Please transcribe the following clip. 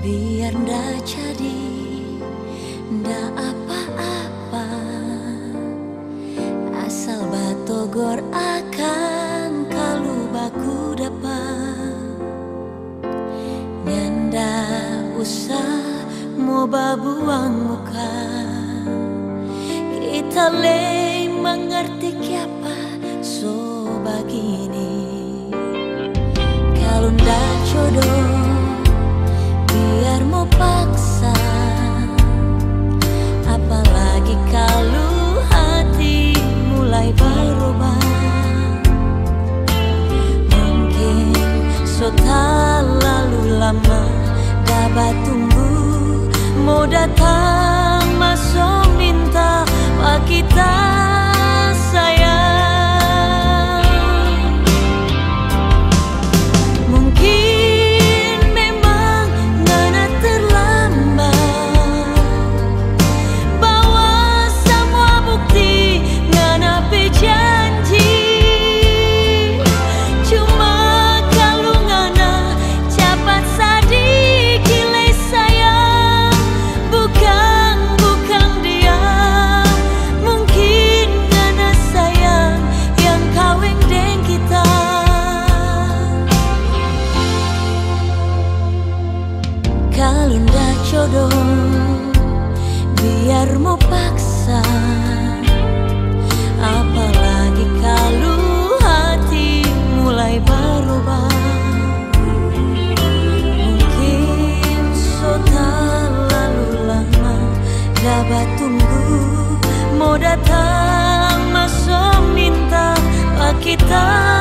Biar ndak jadi ndak apa-apa. Asal batogor akan kalau baku dapat. Nyanda usah mau babuang muka. Kita le mengerti kiapa so begini Kalau ndak jodoh dapat tunggu Mau datang Ndak jodoh biar mau paksa Apalagi kalau hati mulai berubah. Mungkin so terlalu lama dapat tunggu. Mau datang masuk minta Pak kita